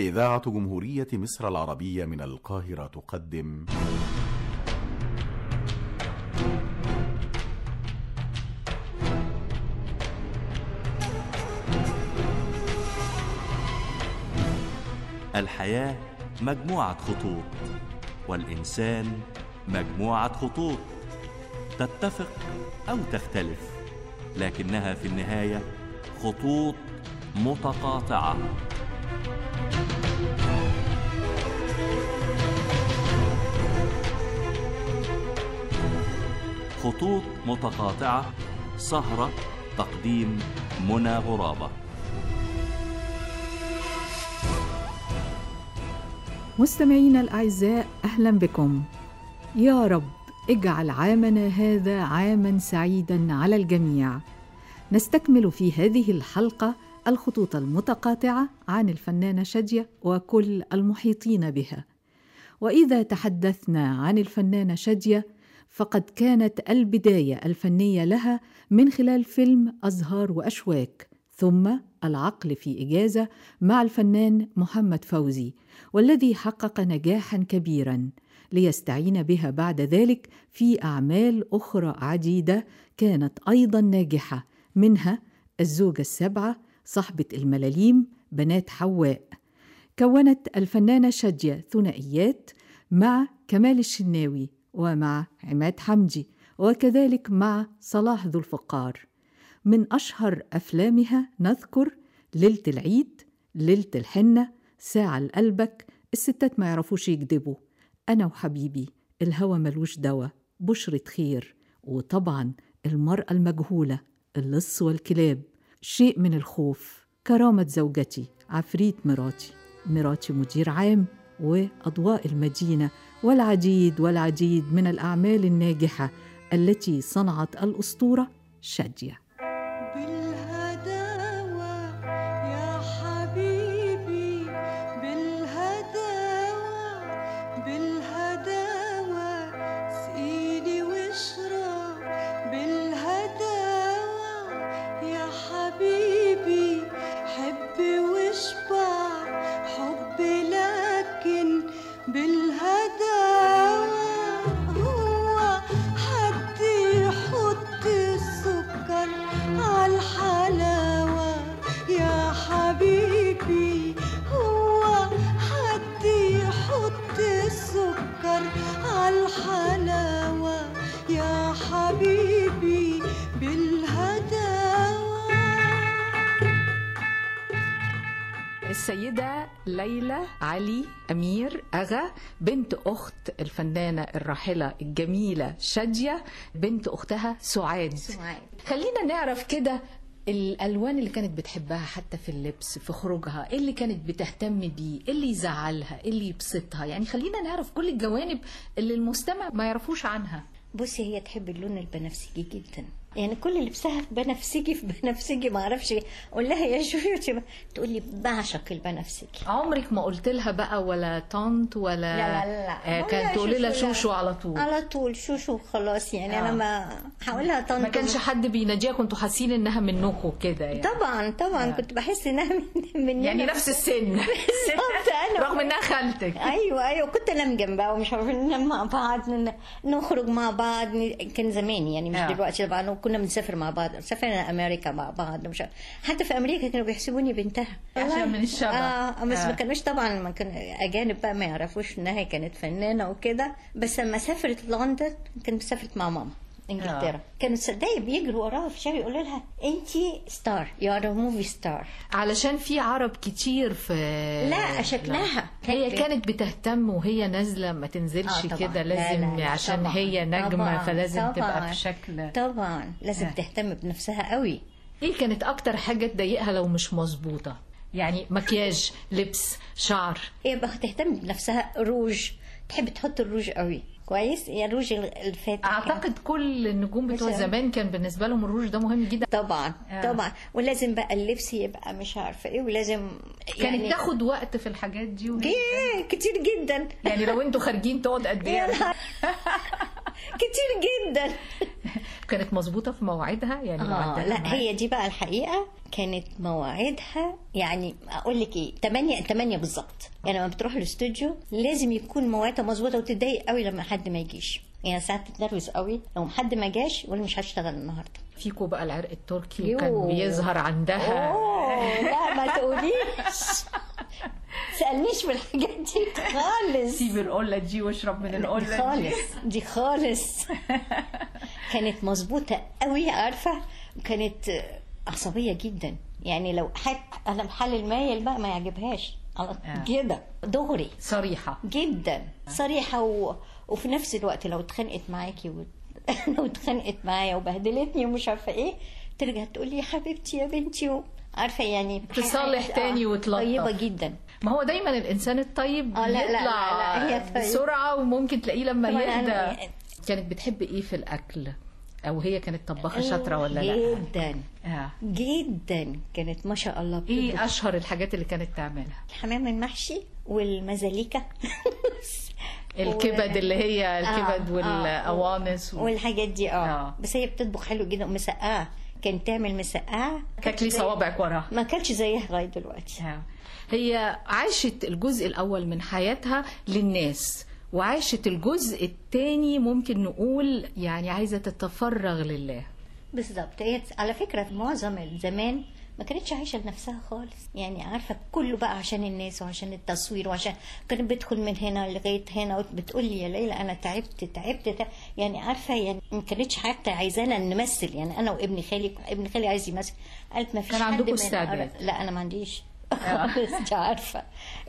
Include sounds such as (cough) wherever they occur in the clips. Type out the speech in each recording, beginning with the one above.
إذاعة جمهورية مصر العربية من القاهرة تقدم. الحياة مجموعة خطوط والإنسان مجموعة خطوط. تتفق أو تختلف لكنها في النهاية خطوط متقاطعة. خطوط متقاطعة سهرة تقديم منى غرابة. مستمعينا الأعزاء أهلا بكم. يا رب اجعل عامنا هذا عاما سعيدا على الجميع. نستكمل في هذه الحلقة الخطوط المتقاطعة عن الفنانة شادية وكل المحيطين بها. وإذا تحدثنا عن الفنانة شادية فقد كانت البداية الفنية لها من خلال فيلم أزهار وأشواك ثم العقل في إجازة مع الفنان محمد فوزي والذي حقق نجاحا كبيرا ليستعين بها بعد ذلك في أعمال أخرى عديدة كانت أيضا ناجحة منها الزوجة السبعة صاحبة الملاليم بنات حواء. كونت الفنانة شادية ثنائيات مع كمال الشناوي. ومع عماد حمدي وكذلك مع صلاح ذو الفقار. من أشهر أفلامها نذكر ليلة العيد ليلة الحنة ساعة لقلبك الستات ما يعرفوش يكذبوا. أنا وحبيبي الهوى ملوش دوا بشرة خير وطبعا المرأة المجهولة اللص والكلاب شيء من الخوف كرامة زوجتي عفريت مراتي. مراتي مدير عام وأضواء المدينة والعديد والعديد من الأعمال الناجحة التي صنعت الأسطورة شادية. علي أمير أغا بنت أخت الفنانة الراحلة الجميلة شادية بنت أختها سعاد. سعاد. خلينا نعرف كده الألوان اللي كانت بتحبها حتى في اللبس في خروجها إيه اللي كانت بتهتم بيه إيه اللي يزعلها إيه اللي يبسطها؟ يعني خلينا نعرف كل الجوانب اللي المستمع ما يعرفوش عنها. بصي هي تحب اللون البنفسجي جدا. يعني كل لبسها بنفسجي في بنفسجي ما أعرفش أقول لها يا شوشو تقول لي بعشق البنفسجي. عمرك ما قلت لها بقى ولا طنط ولا لا لا لا آه كانت تقولي لها شوشو على طول. على طول شوشو خلاص يعني. آه. أنا ما هقول لها طنط. ما كانش حد بيناديها كنتوا حاسين إنها منكم كده يعني. طبعا طبعا. آه. كنت بحس إنها من مننا. يعني نفس السن. (laughs) أنا رغم إنها خالتك أيوه أيوه كنت انام جنبها ومش عارفين ننام مع بعض نخرج مع بعض كان زمان يعني مش آه. دلوقتي طبعا وكنا بنسافر مع بعض سافرنا أمريكا مع بعض مش حتى في أمريكا كانوا بيحسبوني بنتها عشان. من الشبه. آه بس آه. ما كانوش طبعا ما كان أجانب بقى ما يعرفوش إنها كانت فنانة وكده بس لما سافرت لندن كانت سافرت مع ماما إنجلترا آه. كانوا صدقني بيجروا وراها في الشارع يقولوا لها انتي star you are movie star علشان في عرب كتير في لا، شكلها. هي كانت بتهتم وهي نازلة ما تنزلش آه،. كده لا، لازم لا، لا، عشان طبعاً. هي نجمة طبعاً، فلازم تبقى طبعاً. في شكل طبعا لازم آه. تهتم بنفسها قوي إيه كانت أكتر حاجة تضايقها لو مش مظبوطة يعني مكياج لبس شعر هي بقى تهتم بنفسها روج تحب تحط الروج قوي كويس هي الروج الفاتح أعتقد كل النجوم بتوع. زمان كان بالنسبة لهم الروج ده مهم جدا طبعا آه. طبعا ولازم بقى اللبس يبقى مش عارفة إيه ولازم كانت تاخد وقت في الحاجات دي كتير جدا يعني لو أنتوا خارجين تقعد قد يا إيه. (laughs) كتير جدا. كانت مظبوطة في مواعيدها؟ يعني مواعيدها لا؟ هي دي بقى الحقيقة. كانت مواعيدها يعني أقول لك إيه 8 8 بالظبط. يعني لما بتروح الاستوديو لازم يكون مواعيدها مظبوطة وتتضايق قوي لما حد ما يجيش. يعني ساعات تتنرفز قوي لو حد ما جاش يقول مش هشتغل النهارده. فيكو بقى العرق التركي. كان بيظهر عندها. أوه لا ما تقوليش. (laughs) سألنيش في الحاجات دي خالص. سيب القلة دي واشرب من القلة دي. خالص دي خالص. كانت مظبوطة قوي عارفة؟ كانت عصبية جدا. يعني لو حد أنا بحل المايل بقى ما يعجبهاش. على آه. كده. دغري. صريحة. جدا. صريحة و... وفي نفس الوقت لو اتخانقت معاكي و... (laughs) لو اتخانقت معايا وبهدلتني ومش عارفة إيه ترجع تقول لي يا حبيبتي يا بنتي و... عارفة يعني تصالح تاني وتلطف. طيبة جدا. ما هو دايما الإنسان الطيب آه، لا، لا، لا، لا، هي طيب. بسرعة وممكن تلاقيه لما يهدى أنا- كانت بتحب إيه في الأكل أو هي كانت طباخة شاطرة ولا لا جدا آه. جدا كانت ما شاء الله بتطبخ. إيه أشهر الحاجات اللي كانت تعملها الحمام المحشي والمزاليكا (laughs) الكبد اللي هي الكبد آه، والقوانص و... والحاجات دي آه, آه. بس هي بتطبخ حلو جدا ومسقعة كانت تعمل مسقعة تاكلي صوابعك وراها. ما اكلش زيها لغاية دلوقتي. آه. هي عاشت الجزء الأول من حياتها للناس وعاشت الجزء الثاني ممكن نقول يعني عايزة تتفرغ لله. بالظبط. هي على فكرة في معظم الزمان ما كانتش عايشة لنفسها خالص. يعني عارفة كله بقى عشان الناس وعشان التصوير وعشان كانت بتدخل من هنا لغاية هنا وبتقول لي يا ليلى أنا تعبت تعبت, تعبت. يعني عارفة يعني ما كانتش حتى عايزانا نمثل. يعني أنا وابن خالي ابن خالي عايز يمثل. قالت ما فيش كان عندكم استعداد. لا أنا ما عنديش. (laughs) خالص انت عارفة.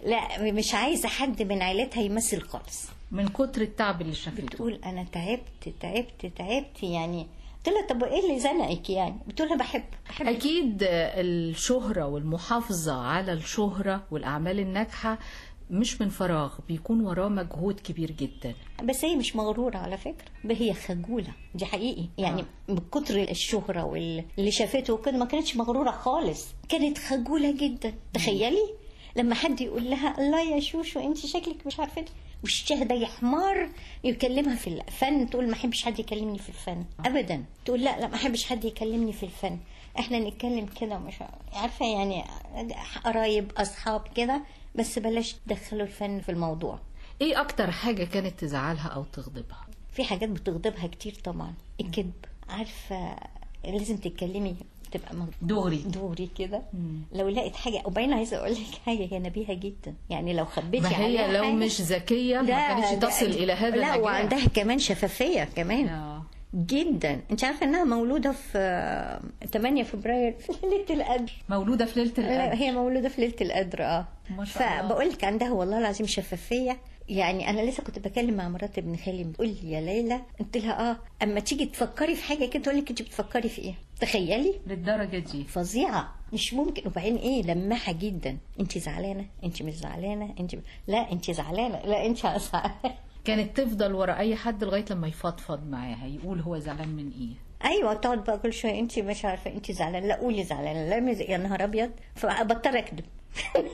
لا مش عايزة حد من عيلتها يمثل خالص. من كتر التعب اللي شافته. بتقول أنا تعبت تعبت تعبت. يعني قلت لها طب إيه اللي زنقك يعني؟ بتقول لها بحب بحب أكيد الشهرة والمحافظة على الشهرة والأعمال الناجحة مش من فراغ بيكون وراه مجهود كبير جدا. بس هي مش مغرورة على فكرة هي خجولة دي حقيقي. يعني من كتر الشهرة واللي شافته وكده ما كانتش مغرورة خالص كانت خجولة جدا. تخيلي؟ لما حد يقول لها الله يا شوشو انت شكلك مش عارفة. وشها ده يحمر يكلمها في الفن تقول ما أحبش حد يكلمني في الفن. ابدا. تقول لا لا ما أحبش حد يكلمني في الفن. إحنا نتكلم كده مش عارفة يعني قرايب أصحاب كده بس بلاش تدخلوا الفن في الموضوع. إيه أكتر حاجة كانت تزعلها أو تغضبها؟ في حاجات بتغضبها كتير طبعا. الكذب. عارفة لازم تتكلمي تبقى دغري دوري. كده. لو لقيت حاجة وبعدين عايزة أقول لك حاجة هي نبيهة جدا. يعني لو خبيتي ما هي لو حاجة. مش ذكية ما كانتش تصل إلى هذا لا النجاح وعندها كمان شفافية كمان. آه. جدا. أنت عارفة إنها مولودة في آه، 8 فبراير في ليلة القدر. مولودة في ليلة لا القدر هي مولودة في ليلة القدر آه. ما شاء الله. فبقول لك عندها والله العظيم شفافية. يعني أنا لسه كنت بكلم مع مرات ابن خالي بتقول لي يا ليلى. قلت لها آه أما تيجي تفكري في حاجة كده تقول لك أنت بتفكري في إيه؟ تخيلي؟ للدرجة دي. فظيعة. مش ممكن. وبعدين إيه؟ لماحة جدا. انت زعلانة. انت مش زعلانة. انت لا انت زعلانة. لا انت (laughs) زعلانة. كانت تفضل ورا أي حد لغاية لما يفضفض معاها يقول هو زعلان من إيه. أيوه تقعد بقى كل شوية انت مش عارفة انت زعلانة. لا قولي زعلانة. لا مز- يا نهار أبيض. فبضطر اكذب (laughs)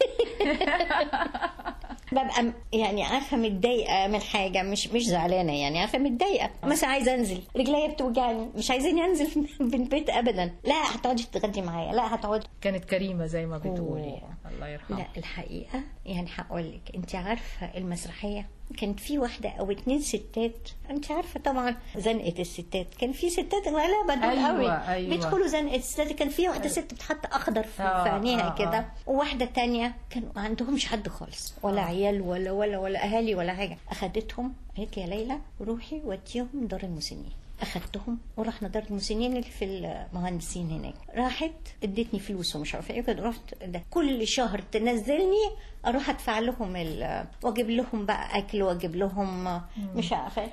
ببقى يعني عارفة متضايقة من حاجة مش مش زعلانة يعني عارفة متضايقة. مثلا عايزة أنزل رجليا بتوجعني مش عايزين أنزل (laughs) من البيت ابدا. لا هتقعدي تتغدي معايا لا هتقعدي. كانت كريمة زي ما بتقولي. الله يرحمها. لا الحقيقة يعني هقول لك انت عارفة المسرحية؟ كانت في واحدة أو اتنين ستات. انت عارفة طبعا زنقة الستات. كان في ستات غلابة دول أيوة، قوي. أيوة. بيدخلوا زنقة الستات. كان في واحدة ست بتحط أخضر في, آه، عينيها آه، كده. آه. وواحدة تانية كان ما عندهمش حد خالص. ولا عيال ولا ولا ولا أهالي ولا حاجة. أخدتهم قالت لي يا ليلى روحي وديهم دار المسنين اخدتهم ورحنا دار المسنين اللي في المهندسين هناك. راحت ادتني فلوس ومش عارفة إيه كده رحت ده. كل شهر تنزلني أروح أدفع لهم وأجيب لهم بقى أكل وأجيب لهم مش عارفة.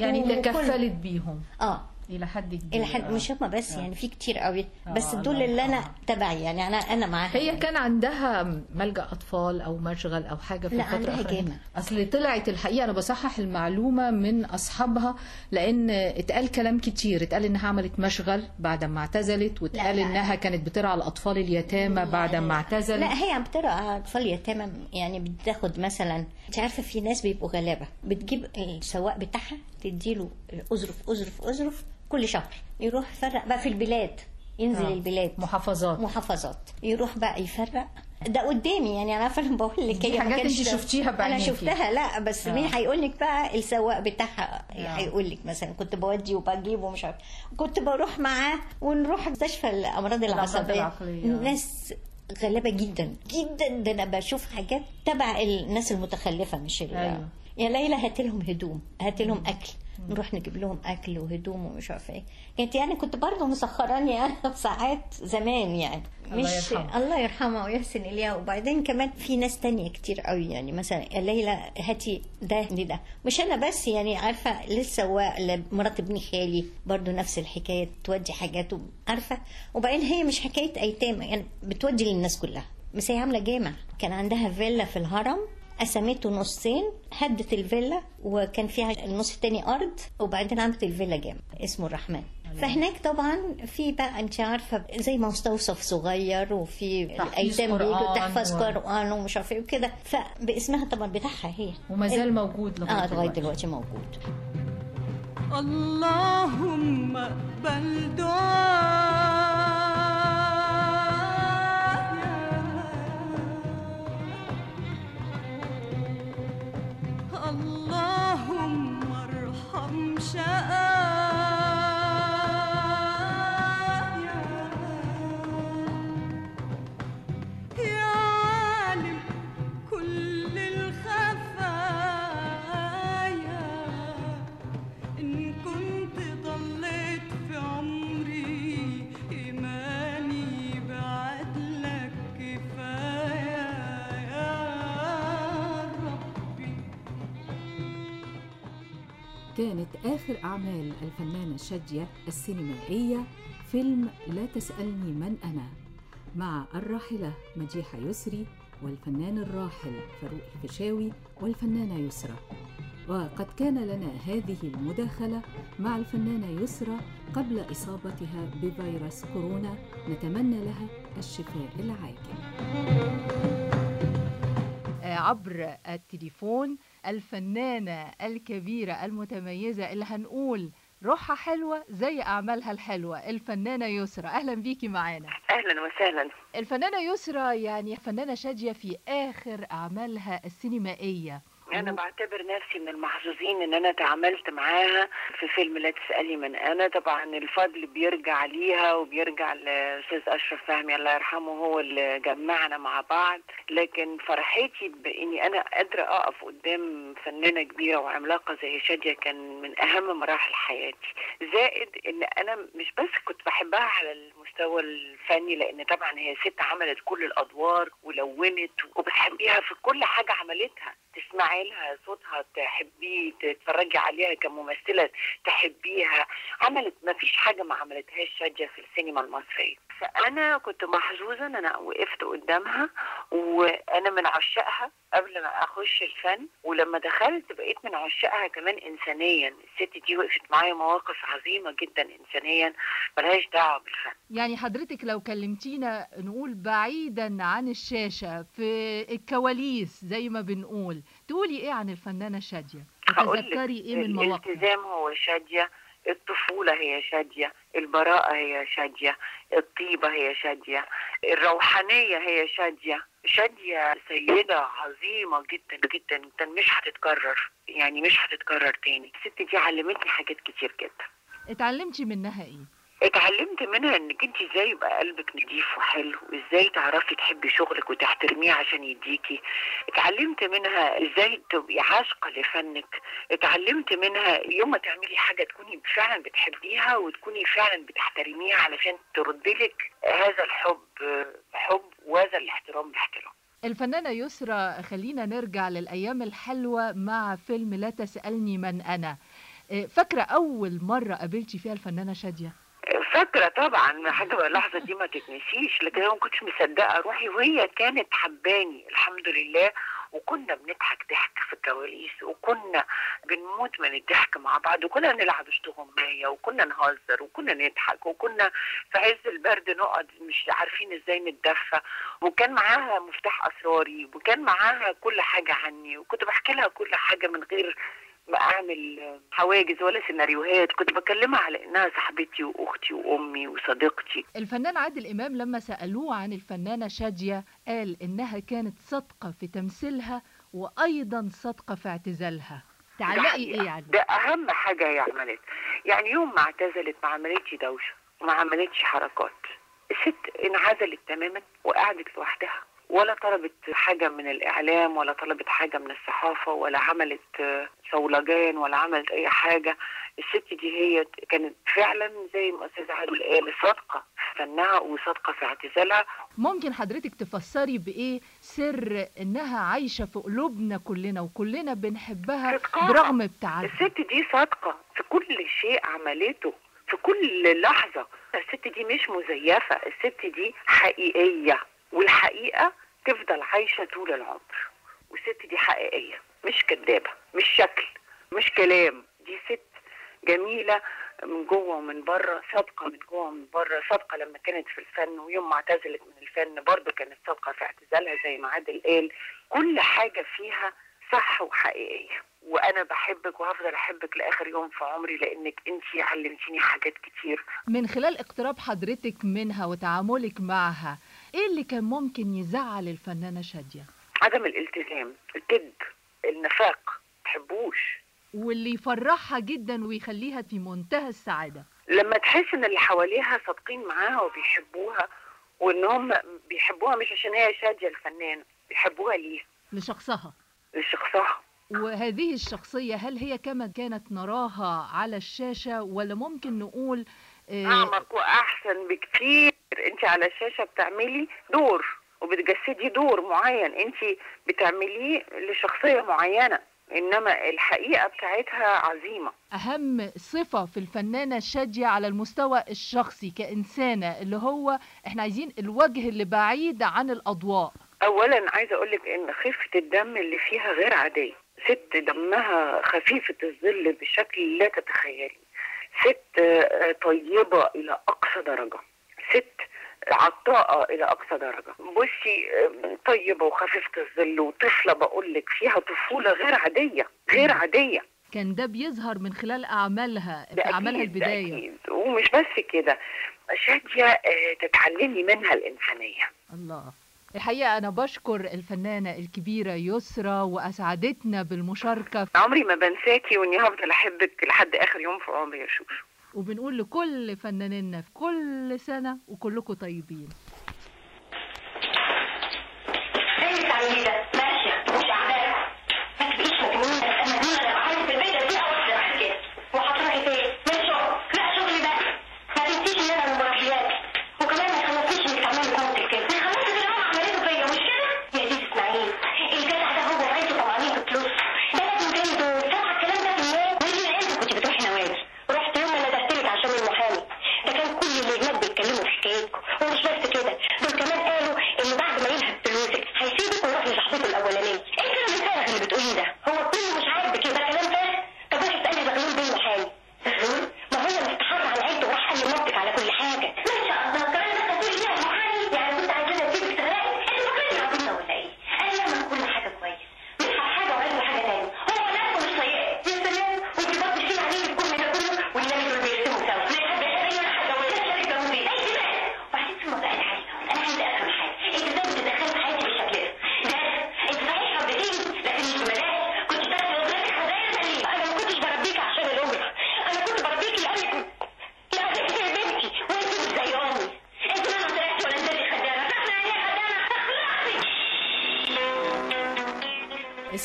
يعني تكفلت بيهم. آه. إلى حد كبير إلى حد آه. مش هم بس يعني في كتير قوي بس آه، دول اللي أنا. تبعي يعني أنا أنا معاها هي يعني. كان عندها ملجأ أطفال أو مشغل أو حاجة في لا، عندها؟ جامع. أصل طلعت الحقيقة أنا بصحح المعلومة من أصحابها لأن اتقال كلام كتير اتقال إنها عملت مشغل بعد ما اعتزلت واتقال لا. إنها كانت بترعى الأطفال اليتامى بعد ما اعتزلت لا هي عم ترى أطفال يتامى يعني بتاخد مثلا انت عارفة في ناس بيبقوا غلابة بتجيب السواق بتاعها تديله اظرف اظرف اظرف كل شهر. يروح يفرق بقى في البلاد. ينزل آه. البلاد. محافظات. محافظات. يروح بقى يفرق. ده قدامي يعني أنا أنا بقول لك هي حاجات أنت شفتيها أنا بعينيكي. شفتها لا بس آه. مين هيقول لك بقى السواق بتاعها؟ آه. هيقول لك مثلا كنت بودي وبجيب ومش عارف. كنت بروح معاه ونروح مستشفى الأمراض العصبية. ناس غلابة جدا جدا. ده أنا بشوف حاجات تبع الناس المتخلفة مش أيوة. يا ليلى هات لهم هدوم هات لهم أكل. نروح نجيب لهم أكل وهدوم ومش عارفة إيه. كانت يعني كنت برضه مسخراني أنا (laughs) بساعات زمان يعني. الله مش يرحمه. الله يرحمها ويحسن إليها. وبعدين كمان في ناس تانية كتير قوي يعني. مثلا يا ليلى هاتي ده لده مش أنا بس يعني عارفة للسواق لمرات ابن خالي برضو نفس الحكاية تودي حاجات عارفة؟ وبعدين هي مش حكاية أيتام يعني بتودي للناس كلها. بس هي عاملة جامع. كان عندها فيلا في الهرم. قسمته نصين هدت الفيلا وكان فيها النص التاني أرض وبعدين عملت الفيلا جامع اسمه الرحمن. فهناك طبعا في بقى أنت عارفة زي مستوصف صغير وفي الأيتام بيجوا قرآن تحفظ و- قرآن ومش عارفة إيه وكده. فباسمها طبعا بتاعها هي. وما زال موجود لغاية آه لغاية دلوقتي. دلوقتي موجود. اللهم اقبل دعاء Sợ كانت آخر أعمال الفنانة شادية السينمائية فيلم لا تسألني من أنا مع الراحلة مديحة يسري والفنان الراحل فاروق الفيشاوي والفنانة يسرى. وقد كان لنا هذه المداخلة مع الفنانة يسرى قبل إصابتها بفيروس كورونا نتمنى لها الشفاء العاجل. عبر التليفون الفنانة الكبيرة المتميزة اللي هنقول روحها حلوة زي أعمالها الحلوة الفنانة يسرى أهلا بيكي معانا. أهلا وسهلا. الفنانة يسرى يعني فنانة شادية في آخر أعمالها السينمائية. أنا بعتبر نفسي من المحظوظين إن أنا تعاملت معاها في فيلم لا تسألي من أنا. طبعا الفضل بيرجع ليها وبيرجع لأستاذ أشرف فهمي الله يرحمه هو اللي جمعنا مع بعض. لكن فرحتي بإني أنا قادرة أقف قدام فنانة كبيرة وعملاقة زي شادية كان من أهم مراحل حياتي. زائد إن أنا مش بس كنت بحبها على المستوى الفني لأن طبعا هي ست عملت كل الأدوار ولونت وبتحبيها في كل حاجة عملتها. تسمعي لها صوتها تحبيه تتفرجي عليها كممثلة تحبيها. عملت ما فيش حاجة ما عملتهاش شادية في السينما المصرية. فانا كنت محظوظة إن أنا وقفت قدامها وأنا من عشاقها قبل ما أخش الفن. ولما دخلت بقيت من عشاقها كمان انسانيا. الست دي وقفت معايا مواقف عظيمة جدا انسانيا ملهاش دعوة بالفن. يعني حضرتك لو كلمتينا نقول بعيدا عن الشاشة في الكواليس زي ما بنقول تقولي إيه عن الفنانة شادية؟ هقولك تتذكري إيه من مواقفها؟ الالتزام هو شادية. الطفولة هي شادية البراءة هي شادية الطيبة هي شادية الروحانية هي شادية. شادية سيدة عظيمة جدا جدا جدا مش هتتكرر يعني مش هتتكرر تاني. الست دي علمتني حاجات كتير جدا. اتعلمتي منها إيه؟ اتعلمت منها انك انت إزاي يبقى قلبك نضيف وحلو إزاي تعرفي تحبي شغلك وتحترميه عشان يديكي. اتعلمت منها إزاي تبقي عاشقة لفنك. اتعلمت منها يوم ما تعملي حاجة تكوني فعلا بتحبيها وتكوني فعلا بتحترميها علشان تردلك هذا الحب حب وهذا الاحترام باحترام. الفنانة يسرى خلينا نرجع للأيام الحلوة مع فيلم لا تسألني من أنا. إيه، فاكرة أول مرة قابلتي فيها الفنانة شادية؟ فاكرة طبعا حاجة اللحظة دي ما تتنسيش لكن أنا ما كنتش مصدقة روحي وهي كانت حباني الحمد لله. وكنا بنضحك ضحك في الكواليس وكنا بنموت من الضحك مع بعض وكنا نلعب اشتغمية وكنا نهزر وكنا نضحك وكنا في عز البرد نقعد مش عارفين إزاي نتدفى. وكان معاها مفتاح أسراري وكان معاها كل حاجة عني وكنت بحكي لها كل حاجة من غير أعمل حواجز ولا سيناريوهات كنت بكلمها على إنها صاحبتي وأختي وأمي وصديقتي الفنان عادل إمام لما سألوه عن الفنانة شادية قال إنها كانت صادقة في تمثيلها وأيضا صادقة في اعتزالها تعلقي حقيقة. إيه يعني؟ ده أهم حاجة هي عملت يعني يوم ما اعتزلت ما عملتش دوشة وما عملتش حركات الست انعزلت تماما وقعدت لوحدها ولا طلبت حاجة من الإعلام ولا طلبت حاجة من الصحافة ولا عملت صولجان ولا عملت أي حاجة. الست دي هي كانت فعلا زي ما أستاذ عادل قال صادقة في فنها وصادقة في اعتزالها. ممكن حضرتك تفسري بإيه سر إنها عايشة في قلوبنا كلنا وكلنا بنحبها صدقها. برغم ابتعادها الست دي صادقة في كل شيء عملته في كل لحظة. الست دي مش مزيفة الست دي حقيقية. والحقيقة تفضل عايشة طول العمر. والست دي حقيقية مش كدابة مش شكل مش كلام. دي ست جميلة من جوه ومن بره صادقة من جوه ومن بره صادقة لما كانت في الفن ويوم ما اعتزلت من الفن برضه كانت صادقة في اعتزالها زي ما عادل قال. كل حاجة فيها صح وحقيقية. وأنا بحبك وهفضل أحبك لآخر يوم في عمري لأنك انت علمتيني حاجات كتير. من خلال اقتراب حضرتك منها وتعاملك معها إيه اللي كان ممكن يزعل الفنانة شادية؟ عدم الالتزام الكذب النفاق تحبوش. واللي يفرحها جدا ويخليها في منتهى السعادة. لما تحس إن اللي حواليها صادقين معاها وبيحبوها وإن هم بيحبوها مش عشان هي شادية الفنانة بيحبوها ليه؟ لشخصها. لشخصها. وهذه الشخصية هل هي كما كانت نراها على الشاشة ولا ممكن نقول أعمق وأحسن بكتير. انت على الشاشه بتعملي دور وبتجسدي دور معين انت بتعمليه لشخصية معينة إنما الحقيقة بتاعتها عظيمة. أهم صفة في الفنانة شادية على المستوى الشخصي كإنسانة اللي هو إحنا عايزين الوجه اللي بعيد عن الأضواء. اولا عايزة أقول لك إن خفة الدم اللي فيها غير عادية ست دمها خفيفة الظل بشكل لا تتخيلي ست آه، طيبة إلى أقصى درجة. ست عطاءة إلى أقصى درجة. بصي آه، طيبة وخفيفة الظل وطفلة بقول لك فيها طفولة غير عادية غير عادية. كان ده بيظهر من خلال أعمالها في أعمالها البداية. أكيد. ومش بس كده شادية آه، تتعلمي منها الإنسانية. الله. الحقيقة أنا بشكر الفنانة الكبيرة يسرى وأسعدتنا بالمشاركة عمري ما بنساكي وإني هفضل أحبك لحد آخر يوم في عمري يا شوشو وبنقول لكل فنانينا في كل سنة وكلكم طيبين.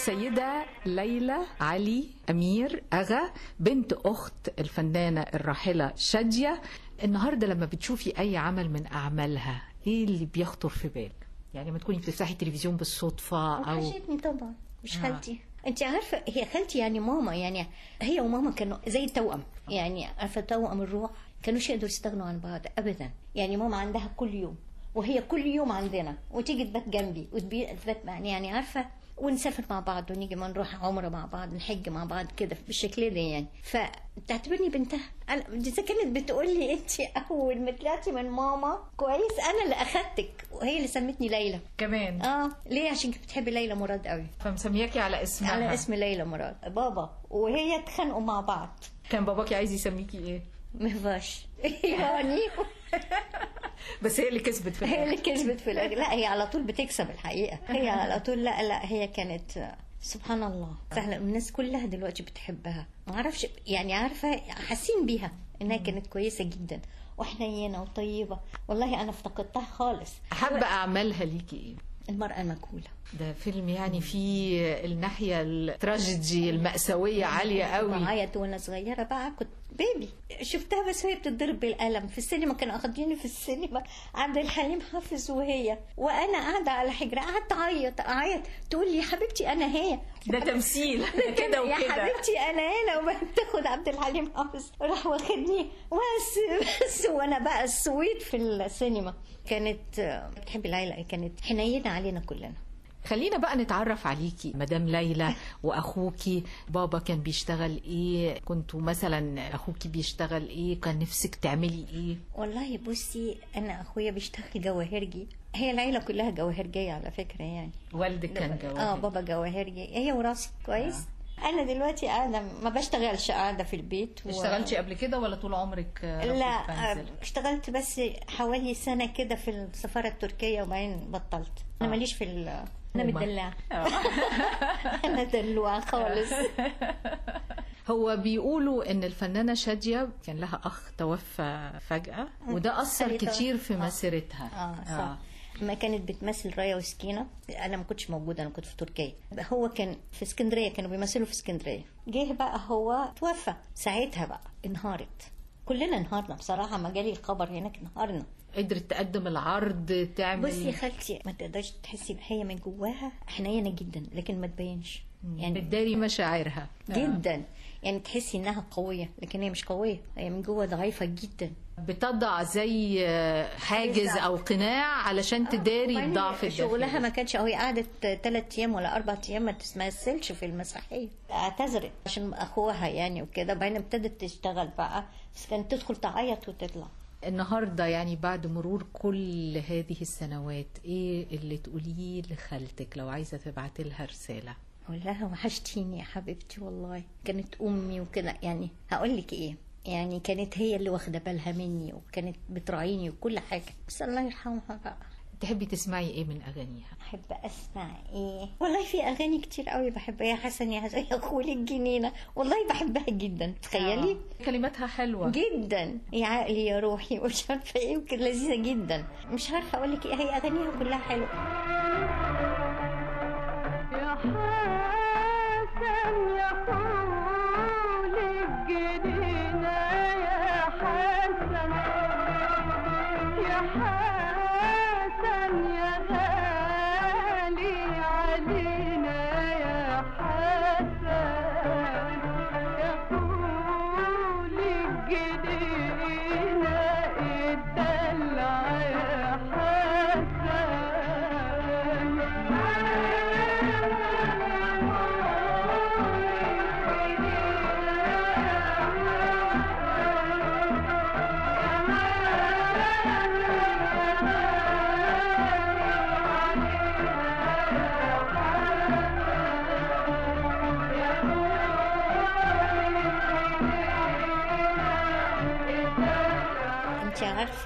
السيدة ليلى علي أمير أغا بنت أخت الفنانة الراحلة شادية. النهاردة لما بتشوفي أي عمل من أعمالها إيه اللي بيخطر في بالك؟ يعني ما تكوني بتفتحي التلفزيون بالصدفة أو وحشتني طبعا مش آه. خالتي. انت عارفة هي خالتي يعني ماما يعني هي وماما كانوا زي التوأم. يعني عارفة توأم الروح كانوش يقدروا يستغنوا عن بعض ابدا. يعني ماما عندها كل يوم. وهي كل يوم عندنا وتيجي تبات جنبي وتبات يعني عارفة؟ ونسافر مع بعض ونيجي ما نروح عمرة مع بعض نحج مع بعض كده بالشكل ده يعني. فتعتبرني بنتها. أنا دي إذا كانت بتقول لي أنت أول ما طلعتي من ماما كويس أنا اللي أخدتك. وهي اللي سمتني ليلى. كمان؟ آه. ليه؟ عشان كنت بتحبي ليلى مراد قوي فمسمياكي على اسمها. على اسم ليلى مراد. بابا. وهي اتخانقوا مع بعض. كان باباكي عايز يسميكي إيه؟ مفاش (laughs) يعني. (laughs) بس هي اللي كسبت في هي. اللي كسبت في الآخر. لا هي على طول بتكسب الحقيقة. هي على طول لا لا هي كانت سبحان الله. فعلا الناس كلها دلوقتي بتحبها. ما أعرفش يعني عارفة حاسين بيها إنها كانت كويسة جدا. وحنينه وطيبة. والله أنا افتقدتها خالص. حابه اعمالها ليكي. إيه المرأة المجهوله ده فيلم يعني فيه الناحية التراجيدي المأساوية عالية قوي. بعيط وأنا صغيرة بقى. كنت بيبي شفتها بس وهي بتتضرب بالقلم في السينما كانوا أخديني في السينما. عند الحليم حافظ وهي. وأنا قاعدة على حجرها قعدت أعيط أعيط. تقول لي يا حبيبتي أنا هي. ده تمثيل. (laughs) كده يا وكده. حبيبتي أنا هنا وبقت تاخد عبد الحليم حافظ راح واخدني. بس بس. وأنا بقى السويت في السينما. كانت بتحب ليلى كانت حنينة علينا كلنا. خلينا بقى نتعرف عليكي مدام ليلى وأخوكي. بابا كان بيشتغل إيه؟ كنتوا مثلا أخوكي بيشتغل إيه؟ كان نفسك تعملي إيه؟ والله بصي أنا أخويا بيشتغل جواهرجي. هي العيلة كلها جواهرجية على فكرة يعني. والدك كان جواب آه بابا جواهرجي. هي وراسي كويس. أنا دلوقتي قاعدة ما بشتغلش قاعدة في البيت و... اشتغلتي قبل كده ولا طول عمرك ربة لا؟ آه، اشتغلت بس حوالي سنة كده في السفارة التركية وبعدين بطلت. أنا آه. ماليش في ال... أنا. مدلعه (laughs) أنا دلوعه خالص. (laughs) هو بيقولوا إن الفنانة شادية كان لها أخ توفى فجأة وده أثر. كتير في آه. مسيرتها. آه صح. ما كانت بتمثل رايا وسكينة أنا ما كنتش موجودة أنا كنت في تركيا. هو كان في اسكندرية كانوا بيمثلوا في اسكندرية. جه بقى هو توفى. ساعتها بقى انهارت. كلنا انهارنا بصراحة ما جالي الخبر هناك انهارنا. قدرت تقدم العرض تعمل بصي يا خالتي ما تقدرش تحسي هي من جواها حنينة جدا لكن ما تبينش. يعني بتداري مشاعرها. جدا. يعني تحسي إنها قوية لكن هي مش قوية. هي من جوه ضعيفة جدا. بتضع زي حاجز أو قناع علشان تداري وبعدين الضعف الداخلي شغلها ما كانش هي قعدت ثلاث أيام ولا أربع أيام ما تمثلش في المسرحية. اعتذرت عشان أخوها يعني وكده. بعدين ابتدت تشتغل بقى بس كانت تدخل تعيط وتطلع. النهارده يعني بعد مرور كل هذه السنوات إيه اللي تقوليه لخالتك لو عايزة تبعتي لها رسالة؟ أقول لها وحشتيني يا حبيبتي والله. كانت أمي وكده يعني هقول لك إيه يعني كانت هي اللي واخدة بالها مني وكانت بتراعيني وكل حاجة. بس الله يرحمها بقى. تحبي تسمعي إيه من أغانيها؟ أحب أسمع إيه؟ والله في أغاني كتير قوي بحبها. يا حسن يا حسن يا خولي الجنينه والله بحبها جدا. تخيلي؟ آه. كلماتها حلوة. جدا. يا عقلي يا روحي ومش عارفة إيه وكده لذيذة جدا. مش عارفة أقول لك إيه. هي أغانيها كلها حلوة.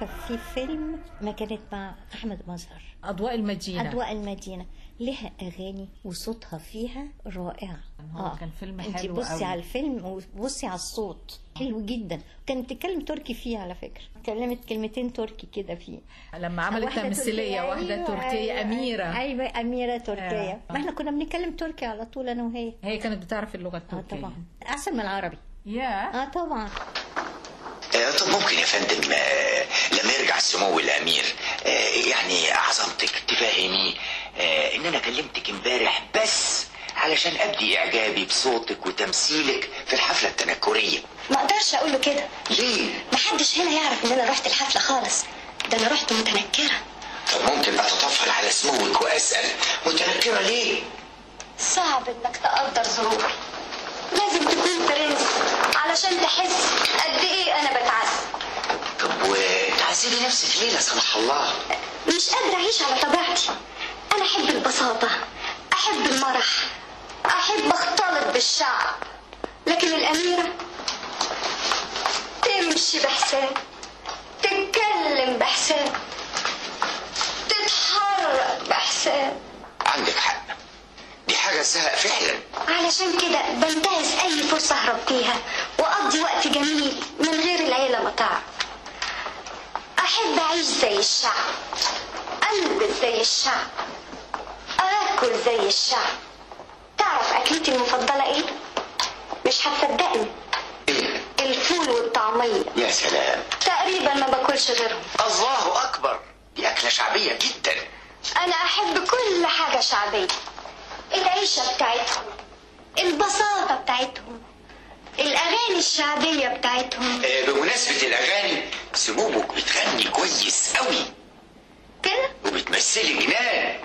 في فيلم ما كانت مع أحمد مظهر. أضواء المدينة. أضواء المدينة. لها أغاني وصوتها فيها رائع. هو كان فيلم انت حلو بصي قوي. على الفيلم وبصي على الصوت. حلو جدا. كانت تتكلم تركي فيه على فكرة. كلمت كلمتين تركي كده فيه لما عملت تمثيلية واحدة أيوة، تركية أيوة، أميرة. أيوه أميرة تركية. آه. ما إحنا كنا بنتكلم تركي على طول أنا وهي. هي كانت بتعرف اللغة التركية. طبعا. أحسن من العربي. يا آه طبعا. آه، طب ممكن يا فندم آه، لما يرجع سمو الأمير. آه، يعني عظمتك تفهميه آه، إن أنا كلمتك امبارح بس علشان أبدي إعجابي بصوتك وتمثيلك في الحفلة التنكرية. ما أقدرش أقول له كده. ليه؟ محدش هنا يعرف إن أنا رحت الحفلة خالص. ده أنا رحت متنكرة. طب ممكن اتطفل على سموك وأسأل متنكرة ليه؟ صعب إنك تقدر ظروفي. لازم تكون برنس علشان تحس قد إيه أنا بتعذب طب وتعذبي نفسك ليه لا سمح الله؟ مش قادرة أعيش على طبيعتي. أنا أحب البساطة أحب المرح أحب أختلط بالشعب. لكن الأميرة تمشي بحساب تتكلم بحساب تتحرك بحساب. دي حاجة تزهق فعلا. علشان كده بنتهز أي فرصة أهرب فيها وأقضي وقت جميل من غير العيلة ما تعرف أحب أعيش زي الشعب البس زي الشعب آكل زي الشعب. تعرف أكلتي المفضلة إيه؟ مش هتصدقني. الفول والطعمية. يا سلام. تقريبا ما باكلش غيرهم. الله أكبر. دي أكلة شعبية جدا. أنا أحب كل حاجة شعبية. العيشة بتاعتهم البساطة بتاعتهم الأغاني الشعبية بتاعتهم. آه، بمناسبة الأغاني سمومك بتغني كويس قوي. كده؟ وبتمثلي جنان.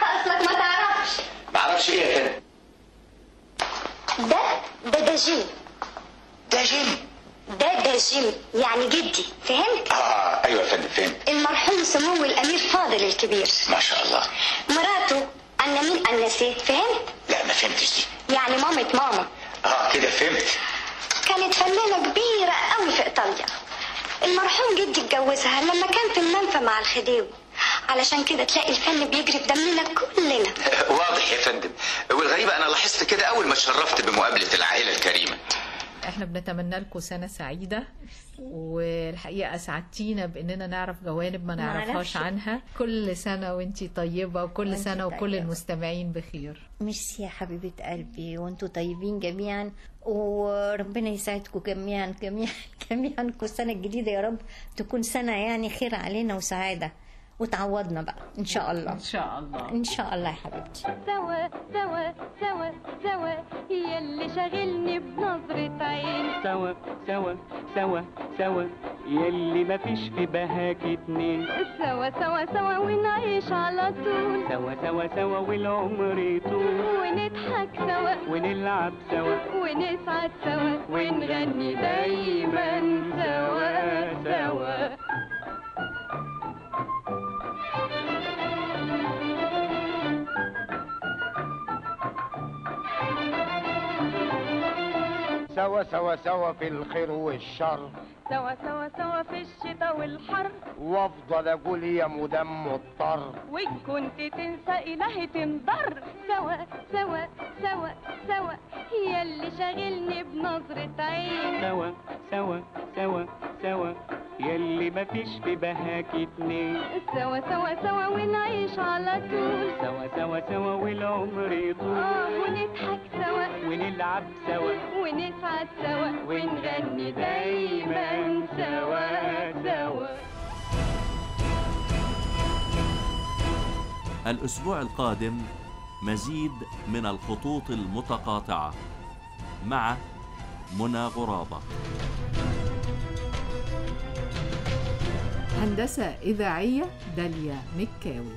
اصلك ما تعرفش. معرفش إيه يا فندم. ده ده ده جيم ده جيم ده ده جيم يعني جدي. فهمت؟ آه أيوه يا فندم فهمت. المرحوم سمو الأمير فاضل الكبير. ما شاء الله. مراته أنا مين أنسيه فهمت؟ لا ما فهمتش. دي يعني مامة ماما. آه كده فهمت. كانت فنانة كبيرة قوي في إيطاليا. المرحوم جدي اتجوزها لما كان في المنفى مع الخديوي. علشان كده تلاقي الفن بيجري في دمنا كلنا. واضح يا فندم. والغريبة أنا لاحظت كده أول ما اتشرفت بمقابلة العائلة الكريمة. إحنا بنتمنى لكم سنة سعيدة والحقيقة أسعدتينا بأننا نعرف جوانب ما نعرفهاش. عنها كل سنة وانتي طيبة وكل وانتي سنة وكل طيبة. المستمعين بخير ميرسي يا حبيبة قلبي وإنتوا طيبين جميعا وربنا يسعدكم جميعا جميعا جميعا كل سنة الجديدة يا رب تكون سنة يعني خير علينا وسعادة وتعوضنا بقى ان شاء الله إن شاء الله ان شاء الله يا حبيبتي سوا سوا سوا سوا هي اللي شاغلني بنظرة عين سوا سوا سوا سوا يلي مفيش في بهاك اتنين سوا سوا سوا ونعيش على طول سوا سوا سوا والعمر يطول ونضحك سوا ونلعب سوا ونسعد سوا ونغني دايما سوا سوا سوا سوا سوا في الخير والشر. سوا سوا سوا في الشتاء والحر. وافضل أقول يا مدام مضطر. وإن كنت تنسى إلهي تنضر. سوا سوا سوا سوا. هي اللي شاغلني بنظرة عين. سوا سوا سوا سوا. يلي مفيش في بهاك اتنين. سوا سوا سوا ونعيش على طول. سوا سوا سوا والعمر يطول. آه ونضحك سوا. ونلعب سوا. ونسعد سوا. ونغني دايما سوا سوا. الأسبوع القادم مزيد من الخطوط المتقاطعة مع منى غرابة. هندسة إذاعية داليا مكاوي.